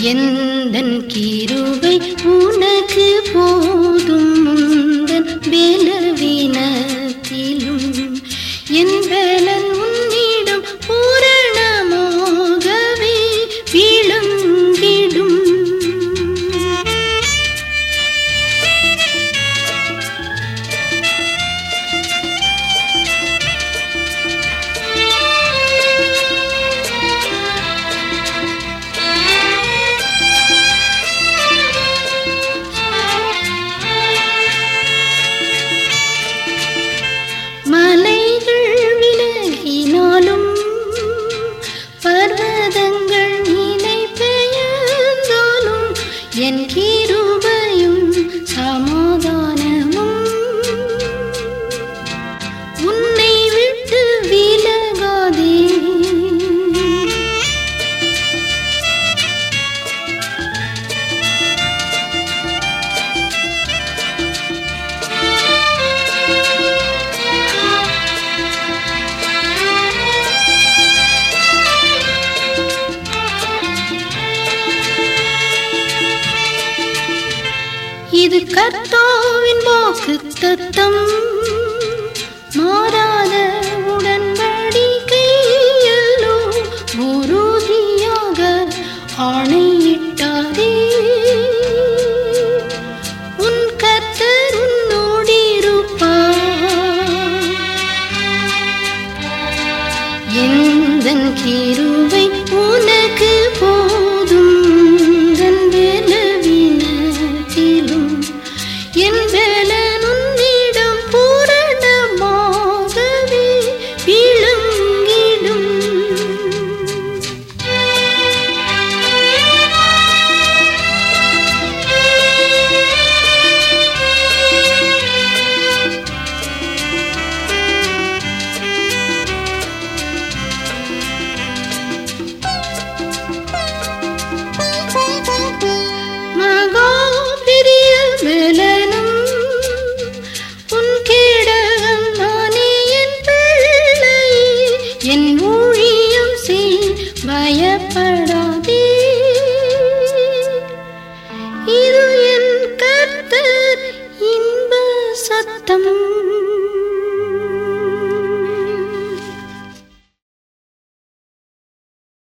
எந்தன் கீருவை உனக்கு போதும். என் இது கர்த்தாவின் வாக்கு தத்தம். மாறாத உடன்படிக்கையல்லோ உறுதியாக ஆணையிட்டாரே உன் கர்த்தர் உன்னோடிருப்பார் எந்த கீரு